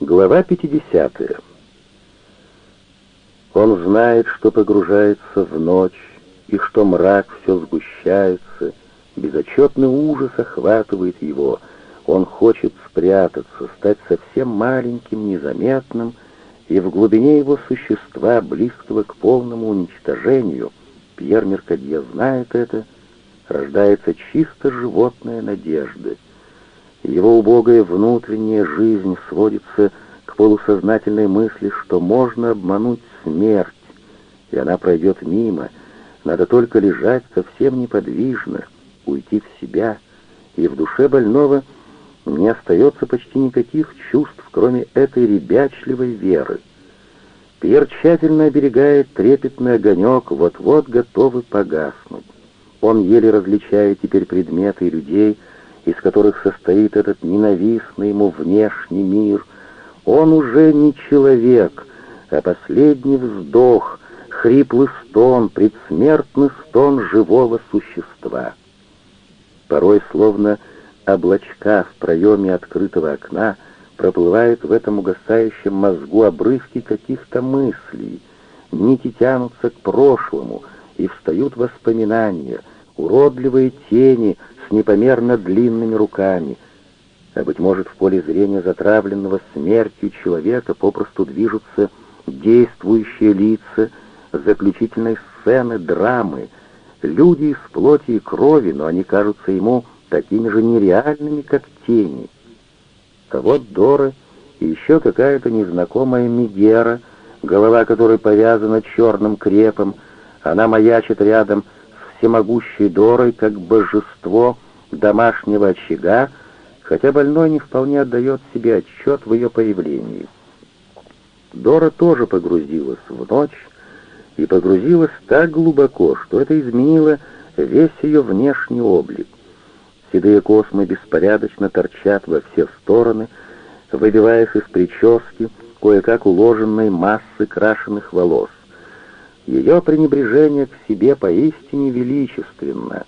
Глава 50. Он знает, что погружается в ночь, и что мрак все сгущается, безотчетный ужас охватывает его. Он хочет спрятаться, стать совсем маленьким, незаметным, и в глубине его существа, близкого к полному уничтожению, Пьер Меркадье знает это, рождается чисто животная надежда — его убогая внутренняя жизнь сводится к полусознательной мысли, что можно обмануть смерть, и она пройдет мимо. Надо только лежать совсем неподвижно, уйти в себя, и в душе больного не остается почти никаких чувств, кроме этой ребячливой веры. Пьер тщательно оберегает трепетный огонек, вот-вот готовый погаснуть. Он еле различает теперь предметы и людей, из которых состоит этот ненавистный ему внешний мир, он уже не человек, а последний вздох, хриплый стон, предсмертный стон живого существа. Порой, словно облачка в проеме открытого окна, проплывают в этом угасающем мозгу обрывки каких-то мыслей, нити тянутся к прошлому, и встают воспоминания, уродливые тени — с непомерно длинными руками, а, быть может, в поле зрения затравленного смертью человека попросту движутся действующие лица заключительной сцены драмы, люди из плоти и крови, но они кажутся ему такими же нереальными, как тени. А вот Дора и еще какая-то незнакомая Мегера, голова которой повязана черным крепом, она маячит рядом всемогущей Дорой, как божество домашнего очага, хотя больной не вполне отдает себе отчет в ее появлении. Дора тоже погрузилась в ночь, и погрузилась так глубоко, что это изменило весь ее внешний облик. Седые космы беспорядочно торчат во все стороны, выбиваясь из прически, кое-как уложенной массы крашеных волос. Ее пренебрежение к себе поистине величественно.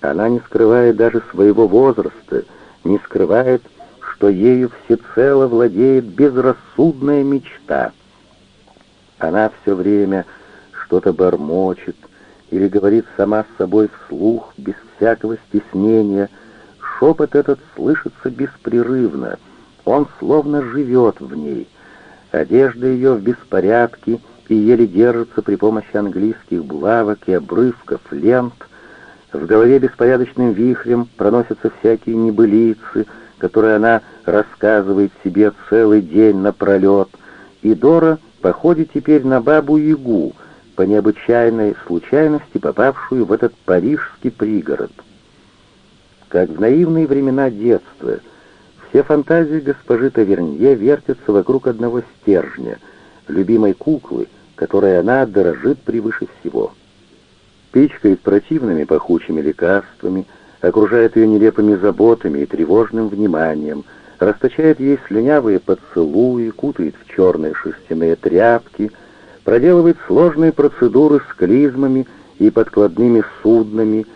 Она не скрывает даже своего возраста, не скрывает, что ею всецело владеет безрассудная мечта. Она все время что-то бормочет или говорит сама с собой вслух, без всякого стеснения. Шепот этот слышится беспрерывно, он словно живет в ней. Одежда ее в беспорядке — и еле держится при помощи английских булавок и обрывков, лент. В голове беспорядочным вихрем проносятся всякие небылицы, которые она рассказывает себе целый день напролет, и Дора походит теперь на бабу-ягу, по необычайной случайности попавшую в этот парижский пригород. Как в наивные времена детства, все фантазии госпожи Тавернье вертятся вокруг одного стержня — любимой куклы, которой она дорожит превыше всего. Пичкает противными пахучими лекарствами, окружает ее нелепыми заботами и тревожным вниманием, расточает ей слюнявые поцелуи, кутает в черные шерстяные тряпки, проделывает сложные процедуры с клизмами и подкладными суднами,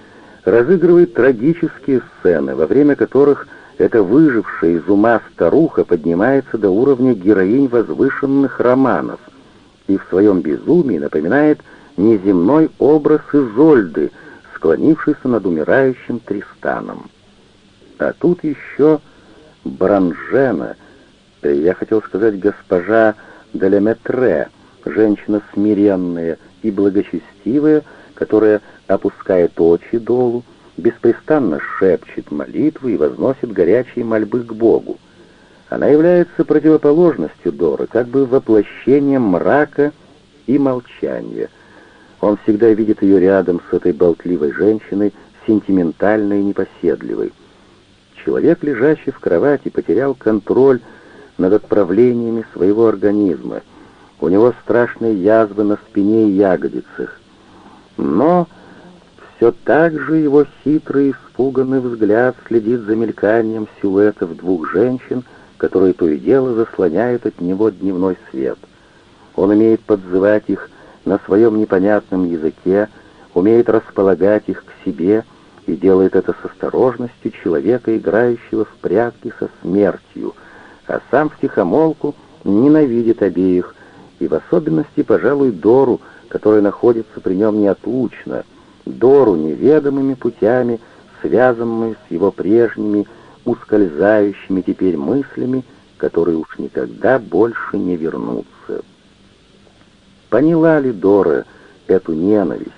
разыгрывает трагические сцены, во время которых эта выжившая из ума старуха поднимается до уровня героинь возвышенных романов и в своем безумии напоминает неземной образ Изольды, склонившейся над умирающим Тристаном. А тут еще Бранжена, э, я хотел сказать госпожа Делеметре, женщина смиренная и благочестивая, которая опускает очи долу, беспрестанно шепчет молитвы и возносит горячие мольбы к Богу. Она является противоположностью Доры, как бы воплощением мрака и молчания. Он всегда видит ее рядом с этой болтливой женщиной, сентиментальной и непоседливой. Человек, лежащий в кровати, потерял контроль над отправлениями своего организма. У него страшные язвы на спине и ягодицах. Но все так же его хитрый, испуганный взгляд следит за мельканием силуэтов двух женщин, которые то и дело заслоняют от него дневной свет. Он умеет подзывать их на своем непонятном языке, умеет располагать их к себе и делает это с осторожностью человека, играющего в прятки со смертью, а сам втихомолку ненавидит обеих, и в особенности, пожалуй, Дору, которая находится при нем неотлучно, Дору неведомыми путями, связанную с его прежними, ускользающими теперь мыслями, которые уж никогда больше не вернутся. Поняла ли Дора эту ненависть?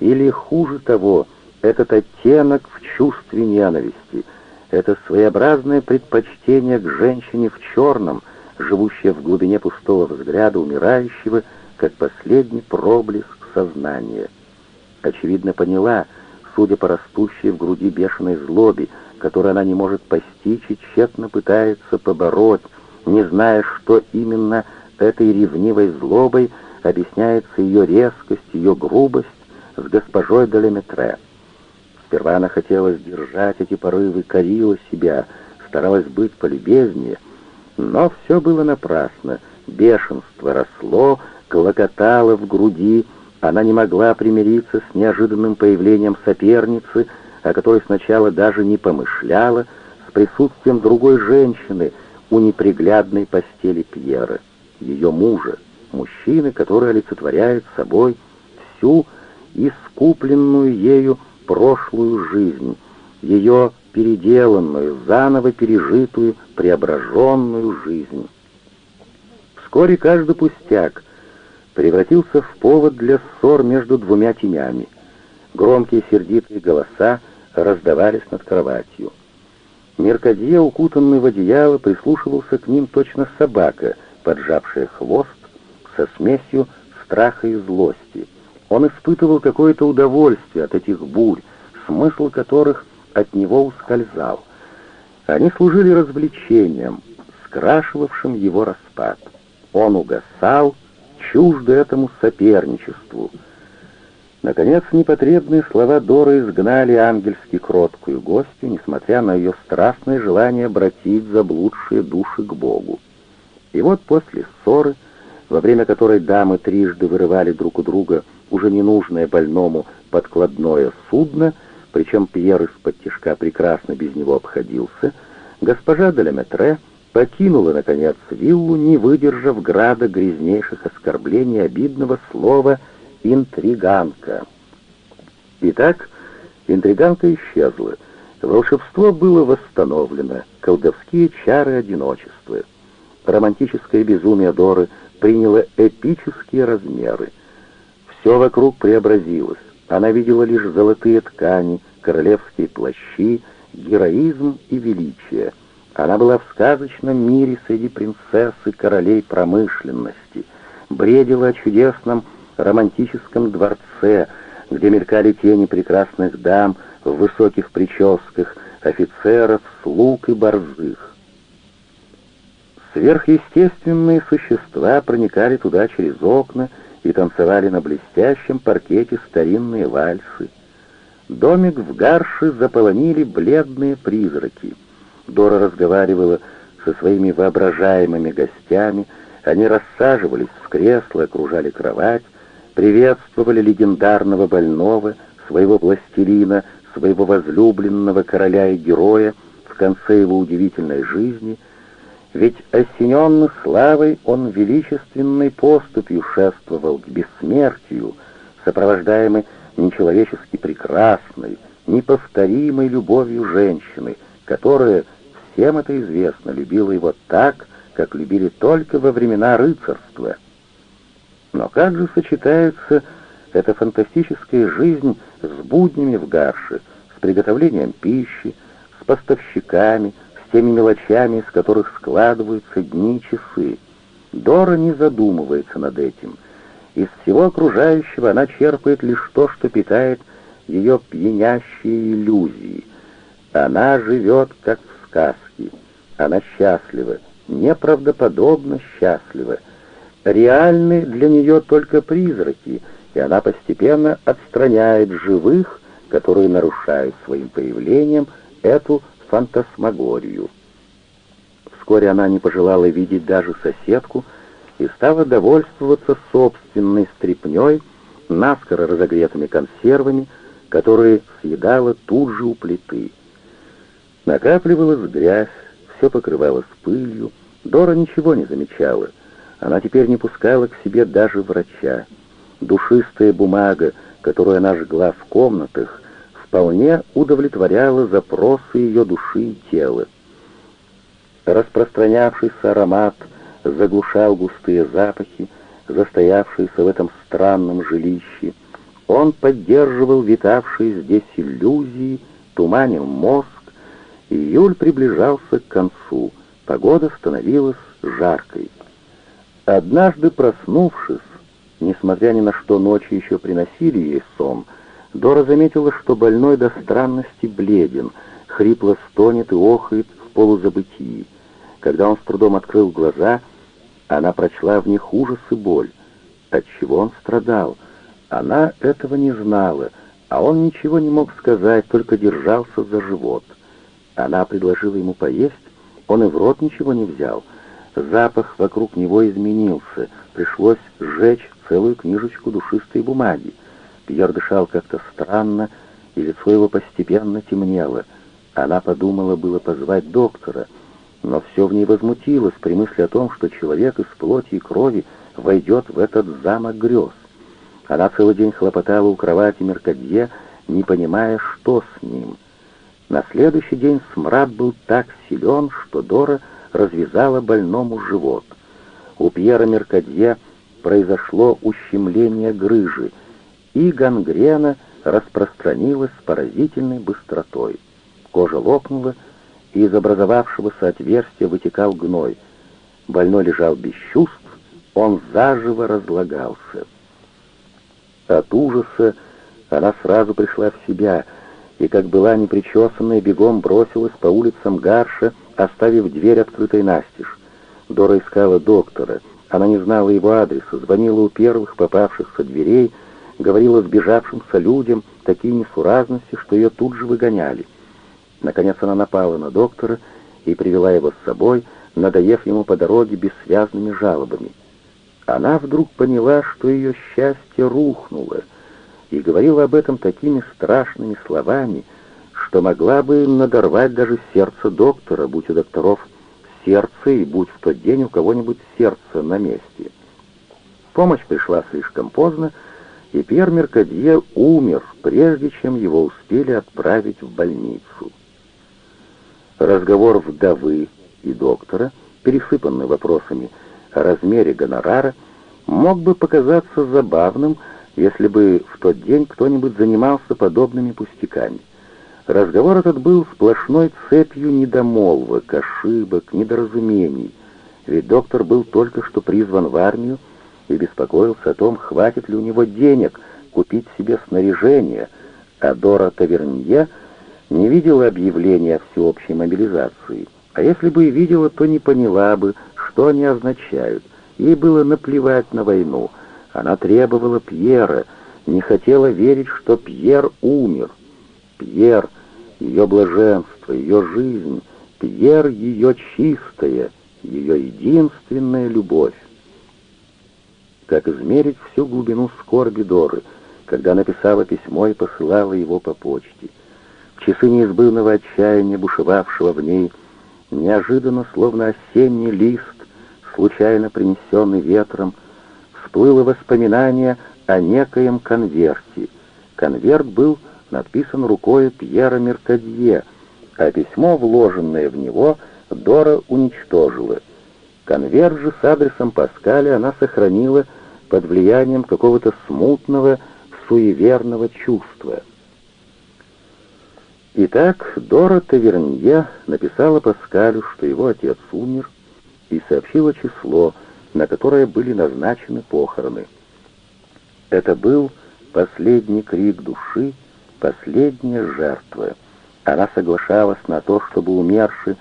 Или, хуже того, этот оттенок в чувстве ненависти, это своеобразное предпочтение к женщине в черном, живущее в глубине пустого взгляда умирающего, как последний проблеск сознания. Очевидно поняла, судя по растущей в груди бешеной злобе, которую она не может постичь и тщетно пытается побороть, не зная, что именно этой ревнивой злобой объясняется ее резкость, ее грубость с госпожой Долеметре. Сперва она хотела сдержать эти порывы, корила себя, старалась быть полюбезнее, но все было напрасно. Бешенство росло, клокотало в груди, она не могла примириться с неожиданным появлением соперницы, о которой сначала даже не помышляла, с присутствием другой женщины у неприглядной постели Пьера, ее мужа, мужчины, который олицетворяет собой всю искупленную ею прошлую жизнь, ее переделанную, заново пережитую, преображенную жизнь. Вскоре каждый пустяк превратился в повод для ссор между двумя тенями. Громкие сердитые голоса раздавались над кроватью. Меркадье, укутанный в одеяло, прислушивался к ним точно собака, поджавшая хвост со смесью страха и злости. Он испытывал какое-то удовольствие от этих бурь, смысл которых от него ускользал. Они служили развлечением, скрашивавшим его распад. Он угасал, чуждо этому соперничеству — Наконец, непотребные слова Доры изгнали ангельски кроткую гостью, несмотря на ее страстное желание обратить заблудшие души к Богу. И вот после ссоры, во время которой дамы трижды вырывали друг у друга уже ненужное больному подкладное судно, причем Пьер из-под тишка прекрасно без него обходился, госпожа Делеметре покинула, наконец, виллу, не выдержав града грязнейших оскорблений обидного слова интриганка. Итак, интриганка исчезла. Волшебство было восстановлено, колдовские чары одиночества. Романтическое безумие Доры приняло эпические размеры. Все вокруг преобразилось. Она видела лишь золотые ткани, королевские плащи, героизм и величие. Она была в сказочном мире среди принцесс и королей промышленности, бредила о чудесном романтическом дворце, где мелькали тени прекрасных дам в высоких прическах, офицеров, слуг и борзых. Сверхъестественные существа проникали туда через окна и танцевали на блестящем паркете старинные вальсы. Домик в гарше заполонили бледные призраки. Дора разговаривала со своими воображаемыми гостями, они рассаживались в кресла, окружали кровать, приветствовали легендарного больного, своего властелина, своего возлюбленного короля и героя в конце его удивительной жизни, ведь осененный славой он величественной поступью шествовал к бессмертию, сопровождаемый нечеловечески прекрасной, неповторимой любовью женщины, которая, всем это известно, любила его так, как любили только во времена рыцарства — но как же сочетается эта фантастическая жизнь с буднями в гарше, с приготовлением пищи, с поставщиками, с теми мелочами, из которых складываются дни и часы. Дора не задумывается над этим. Из всего окружающего она черпает лишь то, что питает ее пьянящие иллюзии. Она живет, как в сказке. Она счастлива, неправдоподобно счастлива реальны для нее только призраки, и она постепенно отстраняет живых, которые нарушают своим появлением эту фантасмагорию. Вскоре она не пожелала видеть даже соседку и стала довольствоваться собственной стряпнёй, наскоро разогретыми консервами, которые съедала тут же у плиты. Накапливалась грязь, все покрывалось пылью. Дора ничего не замечала. Она теперь не пускала к себе даже врача. Душистая бумага, которую она жгла в комнатах, вполне удовлетворяла запросы ее души и тела. Распространявшийся аромат заглушал густые запахи, застоявшиеся в этом странном жилище. Он поддерживал витавшие здесь иллюзии, туманил мозг. Июль приближался к концу, погода становилась жаркой. Однажды проснувшись, несмотря ни на что ночи еще приносили ей сон, Дора заметила, что больной до странности бледен, хрипло стонет и охает в полузабытии. Когда он с трудом открыл глаза, она прочла в них ужас и боль. От чего он страдал? Она этого не знала, а он ничего не мог сказать, только держался за живот. Она предложила ему поесть, он и в рот ничего не взял. Запах вокруг него изменился, пришлось сжечь целую книжечку душистой бумаги. Пьер дышал как-то странно, и лицо его постепенно темнело. Она подумала было позвать доктора — но все в ней возмутилось при мысли о том, что человек из плоти и крови войдет в этот замок грез. Она целый день хлопотала у кровати Меркадье, не понимая, что с ним. На следующий день смрад был так силен, что Дора развязала больному живот. У Пьера Меркадье произошло ущемление грыжи, и гангрена распространилась с поразительной быстротой. Кожа лопнула, и из образовавшегося отверстия вытекал гной. Больной лежал без чувств, он заживо разлагался. От ужаса она сразу пришла в себя, и, как была непричесанная, бегом бросилась по улицам Гарша, оставив дверь открытой настежь. Дора искала доктора. Она не знала его адреса, звонила у первых попавшихся дверей, говорила сбежавшимся людям такие несуразности, что ее тут же выгоняли. Наконец она напала на доктора и привела его с собой, надоев ему по дороге бессвязными жалобами. Она вдруг поняла, что ее счастье рухнуло, и говорила об этом такими страшными словами, что могла бы надорвать даже сердце доктора, будь у докторов сердце и будь в тот день у кого-нибудь сердце на месте. Помощь пришла слишком поздно, и Пьер Меркадье умер, прежде чем его успели отправить в больницу. Разговор вдовы и доктора, пересыпанный вопросами о размере гонорара, мог бы показаться забавным, если бы в тот день кто-нибудь занимался подобными пустяками. Разговор этот был сплошной цепью недомолвок, ошибок, недоразумений, ведь доктор был только что призван в армию и беспокоился о том, хватит ли у него денег купить себе снаряжение, а Дора Тавернье — не видела объявления о всеобщей мобилизации, а если бы и видела, то не поняла бы, что они означают. Ей было наплевать на войну. Она требовала Пьера, не хотела верить, что Пьер умер. Пьер — ее блаженство, ее жизнь, Пьер — ее чистая, ее единственная любовь. Как измерить всю глубину скорби Доры, когда написала письмо и посылала его по почте — часы неизбывного отчаяния, бушевавшего в ней, неожиданно, словно осенний лист, случайно принесенный ветром, всплыло воспоминание о некоем конверте. Конверт был написан рукой Пьера Меркадье, а письмо, вложенное в него, Дора уничтожила. Конверт же с адресом Паскаля она сохранила под влиянием какого-то смутного, суеверного чувства — Итак, Дора Тавернье написала Паскалю, что его отец умер, и сообщила число, на которое были назначены похороны. Это был последний крик души, последняя жертва. Она соглашалась на то, чтобы умерший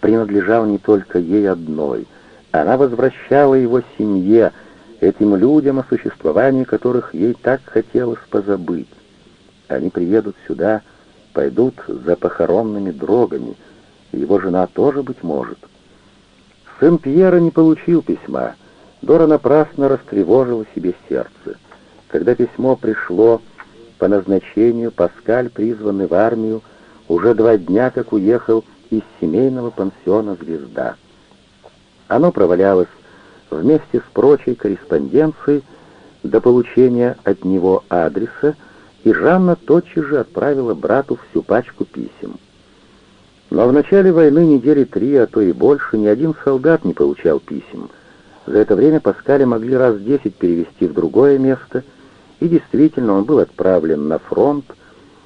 принадлежал не только ей одной. Она возвращала его семье, этим людям, о существовании которых ей так хотелось позабыть. Они приедут сюда, пойдут за похоронными дрогами. Его жена тоже, быть может. Сын Пьера не получил письма. Дора напрасно растревожила себе сердце. Когда письмо пришло по назначению, Паскаль, призванный в армию, уже два дня как уехал из семейного пансиона «Звезда». Оно провалялось вместе с прочей корреспонденцией до получения от него адреса, и Жанна тотчас же отправила брату всю пачку писем. Но в начале войны недели три, а то и больше, ни один солдат не получал писем. За это время Паскаля могли раз десять перевести в другое место, и действительно он был отправлен на фронт,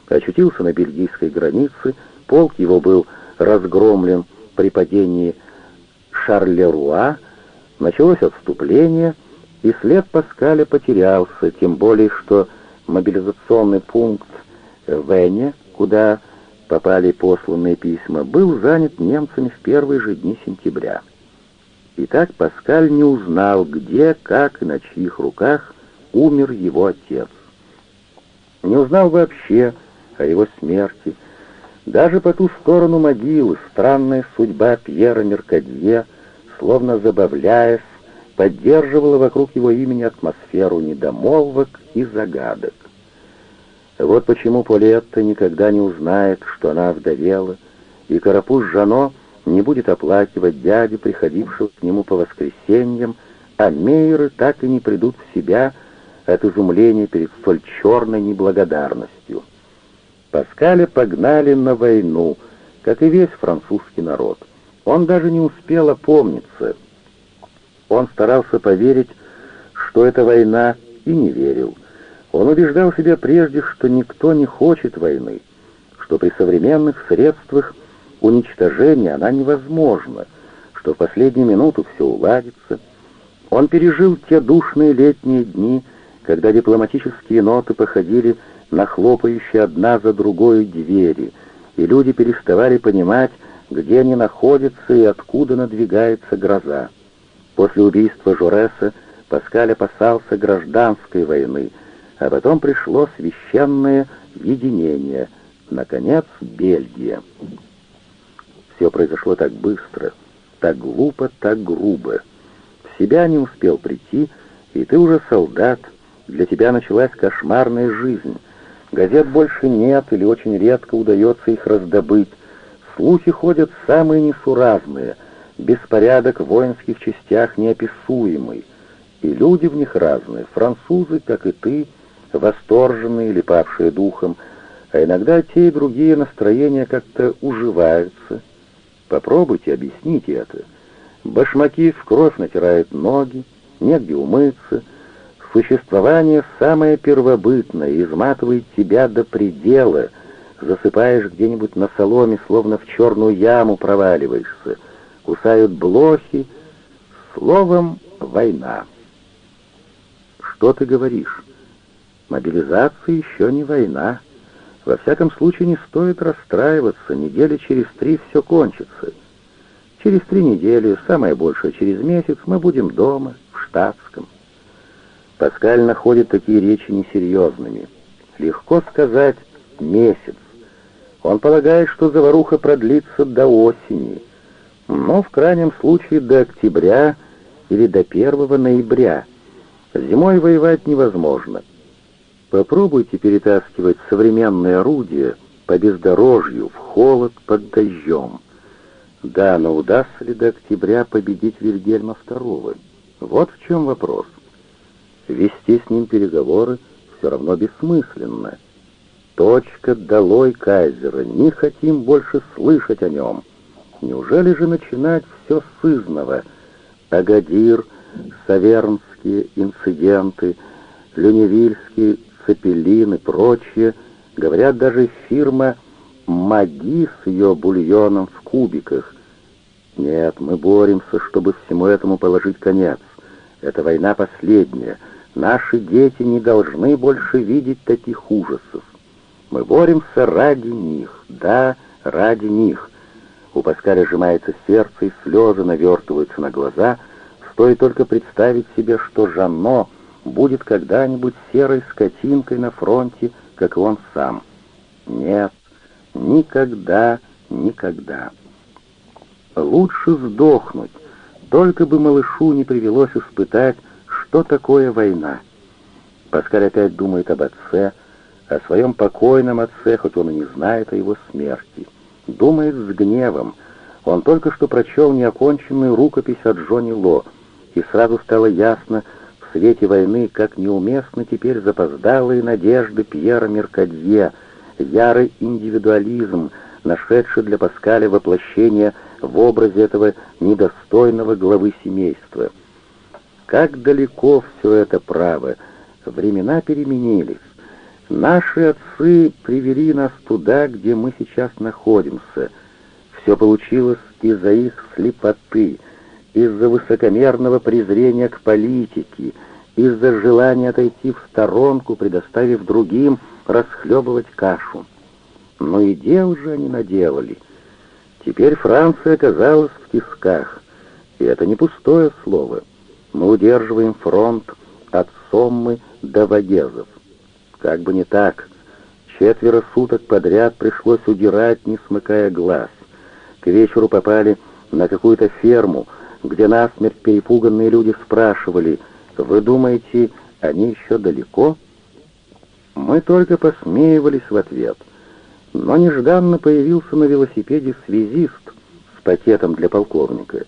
очутился на бельгийской границе, полк его был разгромлен при падении Шарлеруа, началось отступление, и след Паскаля потерялся, тем более что мобилизационный пункт в Вене, куда попали посланные письма, был занят немцами в первые же дни сентября. Итак, Паскаль не узнал, где, как и на чьих руках умер его отец. Не узнал вообще о его смерти. Даже по ту сторону могилы странная судьба Пьера Меркадье, словно забавляясь, поддерживала вокруг его имени атмосферу недомолвок и загадок. Вот почему Полетта никогда не узнает, что она вдовела, и Карапуз Жано не будет оплакивать дядю, приходившего к нему по воскресеньям, а Мейеры так и не придут в себя от изумления перед столь черной неблагодарностью. Паскаля погнали на войну, как и весь французский народ. Он даже не успел опомниться. Он старался поверить, что это война, и не верил. Он убеждал себя прежде, что никто не хочет войны, что при современных средствах уничтожения она невозможна, что в последнюю минуту все уладится. Он пережил те душные летние дни, когда дипломатические ноты походили на хлопающие одна за другой двери, и люди переставали понимать, где они находятся и откуда надвигается гроза. После убийства Жореса Паскаль опасался гражданской войны — а потом пришло священное единение, наконец, Бельгия. Все произошло так быстро, так глупо, так грубо. В себя не успел прийти, и ты уже солдат, для тебя началась кошмарная жизнь. Газет больше нет или очень редко удается их раздобыть. Слухи ходят самые несуразные, беспорядок в воинских частях неописуемый. И люди в них разные, французы, как и ты, — восторженные или павшие духом, а иногда те и другие настроения как-то уживаются. Попробуйте, объясните это. Башмаки в кровь натирают ноги, негде умыться. Существование самое первобытное изматывает тебя до предела, засыпаешь где-нибудь на соломе, словно в черную яму проваливаешься, кусают блохи, словом, война. Что ты говоришь? Мобилизация еще не война. Во всяком случае, не стоит расстраиваться. Недели через три все кончится. Через три недели, самое большее через месяц, мы будем дома, в штатском. Паскаль находит такие речи несерьезными. Легко сказать «месяц». Он полагает, что заваруха продлится до осени, но в крайнем случае до октября или до 1 ноября. Зимой воевать невозможно. Попробуйте перетаскивать современные орудия по бездорожью, в холод, под дождем. Да, но удастся ли до октября победить Вильгельма II? Вот в чем вопрос. Вести с ним переговоры все равно бессмысленно. Точка долой кайзера, не хотим больше слышать о нем. Неужели же начинать все с изного? Агадир, Савернские инциденты, Люневильский Цепелин и прочее, говорят, даже фирма «Маги» с ее бульоном в кубиках. Нет, мы боремся, чтобы всему этому положить конец. Эта война последняя. Наши дети не должны больше видеть таких ужасов. Мы боремся ради них, да, ради них. У Паскаля сжимается сердце, и слезы навертываются на глаза. Стоит только представить себе, что Жанно будет когда-нибудь серой скотинкой на фронте, как он сам. Нет, никогда, никогда. Лучше сдохнуть, только бы малышу не привелось испытать, что такое война. Паскаль опять думает об отце, о своем покойном отце, хоть он и не знает о его смерти. думает с гневом. Он только что прочел неоконченную рукопись от Джонни Ло, и сразу стало ясно, свете войны, как неуместно теперь запоздалые надежды Пьера Меркадье, ярый индивидуализм, нашедший для Паскаля воплощение в образе этого недостойного главы семейства. Как далеко все это право, времена переменились. Наши отцы привели нас туда, где мы сейчас находимся. Все получилось из-за их слепоты, из-за высокомерного презрения к политике, из-за желания отойти в сторонку, предоставив другим расхлебывать кашу. Но и дел же они наделали. Теперь Франция оказалась в тисках, и это не пустое слово. Мы удерживаем фронт от Соммы до Вагезов. Как бы не так. Четверо суток подряд пришлось удирать, не смыкая глаз. К вечеру попали на какую-то ферму, где насмерть перепуганные люди спрашивали, «Вы думаете, они еще далеко?» Мы только посмеивались в ответ. Но нежданно появился на велосипеде связист с пакетом для полковника.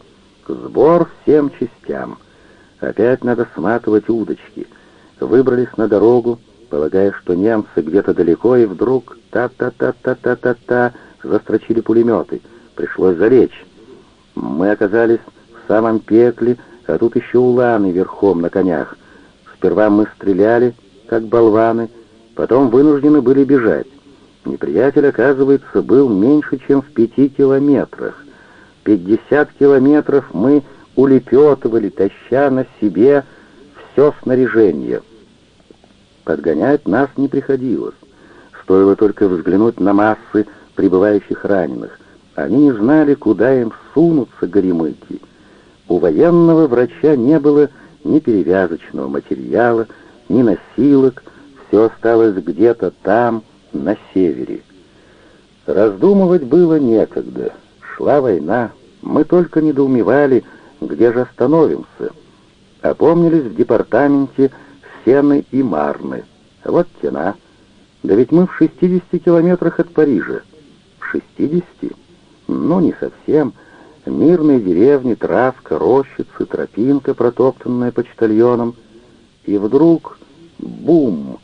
Сбор всем частям. Опять надо сматывать удочки. Выбрались на дорогу, полагая, что немцы где-то далеко, и вдруг та-та-та-та-та-та-та застрочили пулеметы. Пришлось залечь. Мы оказались самом пекле, а тут еще уланы верхом на конях. Сперва мы стреляли, как болваны, потом вынуждены были бежать. Неприятель, оказывается, был меньше, чем в пяти километрах. Пятьдесят километров мы улепетывали, таща на себе все снаряжение — Подгонять нас не приходилось. Стоило только взглянуть на массы прибывающих раненых. Они не знали, куда им сунуться горемыки. У военного врача не было ни перевязочного материала, ни носилок, все осталось где-то там, на севере. Раздумывать было некогда. Шла война. Мы только недоумевали, где же остановимся. Опомнились в департаменте Сены и Марны. Вот тена. Да ведь мы в 60 километрах от Парижа. В 60? Ну, не совсем. Мирные деревни, травка, рощицы, тропинка, протоптанная почтальоном. И вдруг бум!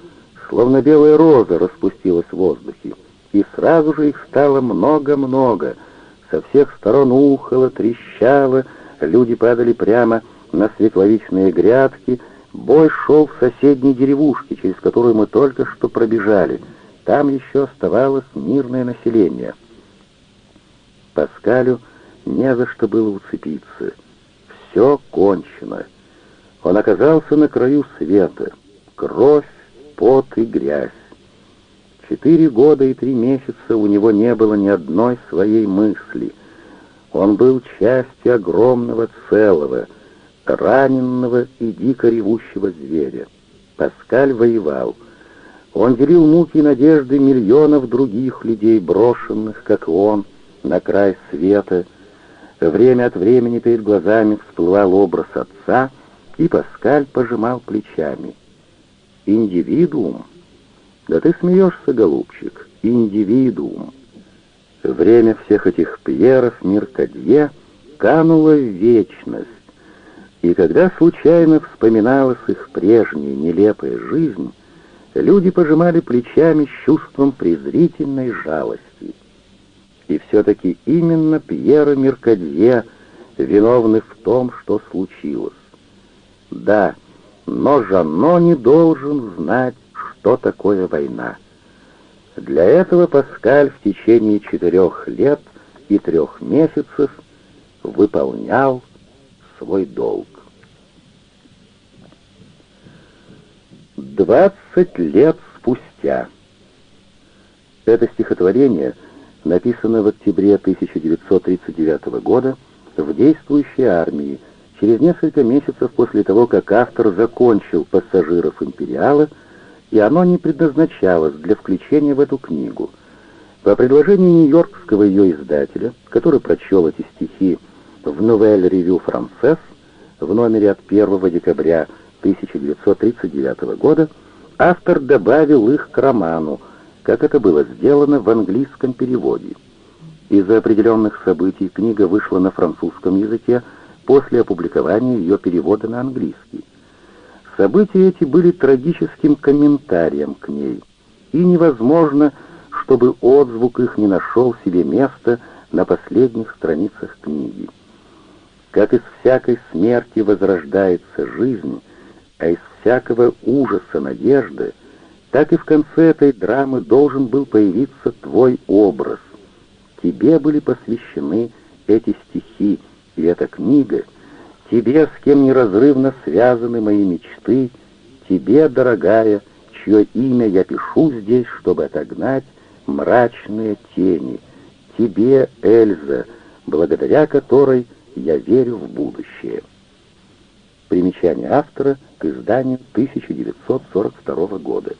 Словно белая роза распустилась в воздухе. И сразу же их стало много-много. Со всех сторон ухало, трещало, люди падали прямо на светловичные грядки — Бой шел в соседней деревушке, через которую мы только что пробежали. Там еще оставалось мирное население. Паскалю не за что было уцепиться. Все кончено. Он оказался на краю света. Кровь, пот и грязь. Четыре года и три месяца у него не было ни одной своей мысли. Он был частью огромного целого — раненного и дико ревущего зверя. Паскаль воевал. Он делил муки и надежды миллионов других людей, брошенных, как он, на край света. Время от времени перед глазами всплывал образ отца, и Паскаль пожимал плечами. «Индивидуум?» «Да ты смеешься, голубчик, индивидуум!» Время всех этих Пьеров, Миркадье кануло в вечность, и когда случайно вспоминалась их прежняя нелепая жизнь, люди пожимали плечами с чувством презрительной жалости. И все-таки именно Пьера Меркадье виновны в том, что случилось. Да, но Жанно не должен знать, что такое война. Для этого Паскаль в течение четырех лет и трех месяцев выполнял свой долг. Двадцать лет спустя. Это стихотворение написано в октябре 1939 года в действующей армии, через несколько месяцев после того, как автор закончил «Пассажиров Империала», и оно не предназначалось для включения в эту книгу. По предложению нью-йоркского ее издателя, который прочел эти стихи в «Новель Ревю Францесс» в номере от 1 декабря 1939 года, автор добавил их к роману, как это было сделано в английском переводе. Из-за определенных событий книга вышла на французском языке после опубликования ее перевода на английский. События эти были трагическим комментарием к ней, и невозможно, чтобы отзвук их не нашел себе места на последних страницах книги. Как из всякой смерти возрождается жизнь, а из всякого ужаса надежды, так и в конце этой драмы должен был появиться твой образ. Тебе были посвящены эти стихи, и эта книга, тебе, с кем неразрывно связаны мои мечты, тебе, дорогая, чье имя я пишу здесь, чтобы отогнать мрачные тени, тебе, Эльза, благодаря которой я верю в будущее. Примечание автора к изданию 1942 года.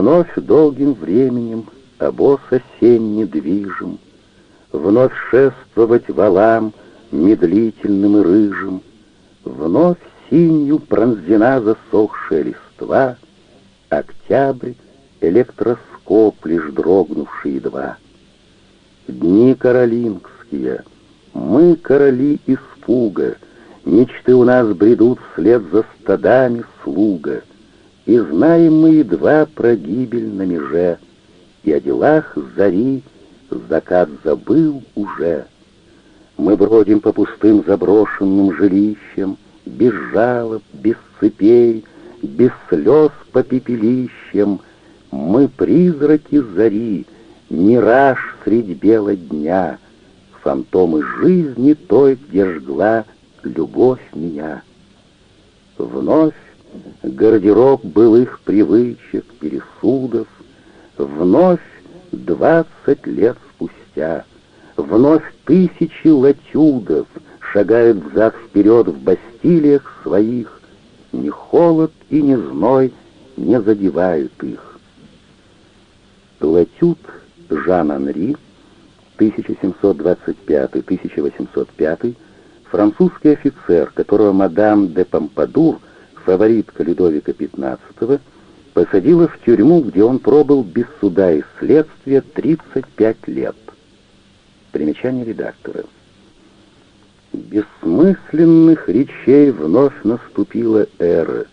Вновь долгим временем обоз осенний движим, Вновь шествовать валам медлительным и рыжим, Вновь синью пронзена засохшая листва, Октябрь, электроскоп лишь дрогнувший едва. Дни каролингские, мы короли испуга, Мечты у нас бредут вслед за стадами слуга, И знаем мы едва про гибель на меже, И о делах зари закат забыл уже. Мы бродим по пустым заброшенным жилищам, Без жалоб, без цепей, без слез по пепелищам. Мы призраки зари, мираж средь бела дня, Фантомы жизни той, где жгла любовь меня. Вновь гардероб былых привычек, пересудов, Вновь двадцать лет спустя, Вновь тысячи латюдов Шагают взад-вперед в бастилиях своих, Ни холод и ни зной не задевают их. Латюд Жан Анри, 1725-1805, французский офицер, которого мадам де Помпадур, фаворитка Людовика XV, посадила в тюрьму, где он пробыл без суда и следствия 35 лет. Примечание редактора. Бессмысленных речей вновь наступила эра.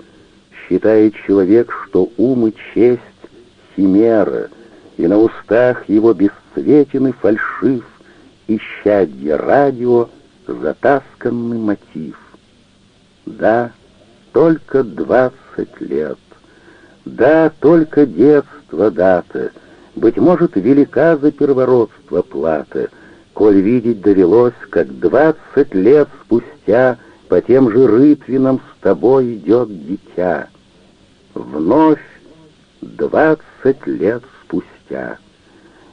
Считает человек, что ум и честь — химера, и на устах его бесцветен и фальшив, радио — затасканный мотив. Да, только двадцать лет. Да, только детство дата, быть может, велика за первородство плата, коль видеть довелось, как двадцать лет спустя по тем же рытвинам с тобой идет дитя. Вновь двадцать лет спустя.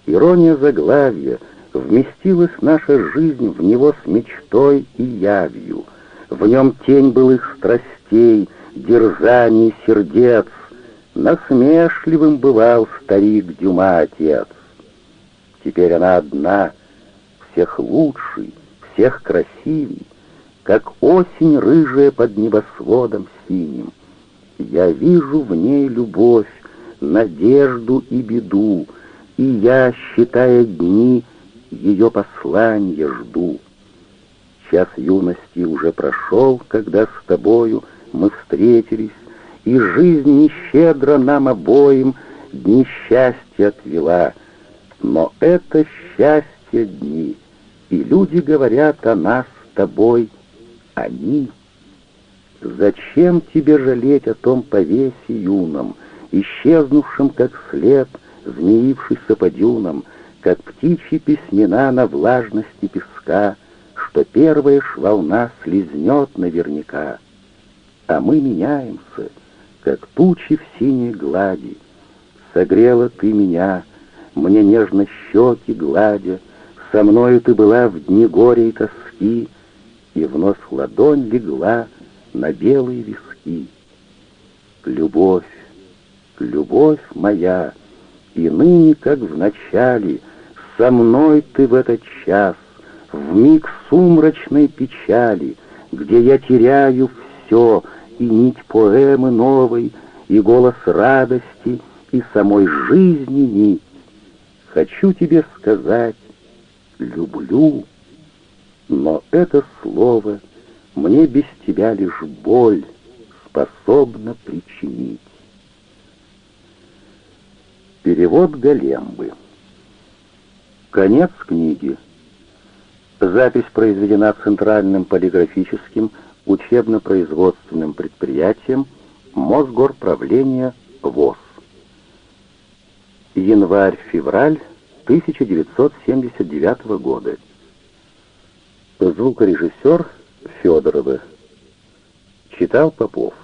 Ирония заглавия вместилась наша жизнь в него с мечтой и явью. В нем тень былых страстей, дерзаний сердец, Насмешливым бывал старик Дюма отец. Теперь она одна, всех лучший, всех красивей, Как осень рыжая под небосводом синим. Я вижу в ней любовь, надежду и беду, И я, считая дни, ее посланья жду. Час юности уже прошел, когда с тобою мы встретились, и жизнь нещедро нам обоим дни счастья отвела. Но это счастье дни, и люди говорят о нас с тобой, они. Зачем тебе жалеть о том повесе юном, исчезнувшем как след, змеившийся по дюнам, как птичьи письмена на влажности песка, что первая ж волна слезнет наверняка. А мы меняемся — как тучи в синей глади. Согрела ты меня, мне нежно щеки гладя, Со мною ты была в дни горя и тоски, И вновь ладонь легла на белые виски. Любовь, любовь моя, и ныне, как в начале, Со мной ты в этот час, в миг сумрачной печали, Где я теряю все, и нить поэмы новой, и голос радости, и самой жизни нить. Хочу тебе сказать «люблю», но это слово мне без тебя лишь боль способна причинить. Перевод Галембы. Конец книги. Запись произведена Центральным полиграфическим учебно-производственным предприятием Мосгорправления ВОЗ. Январь-февраль 1979 года. Звукорежиссер Федорова. Читал Попов.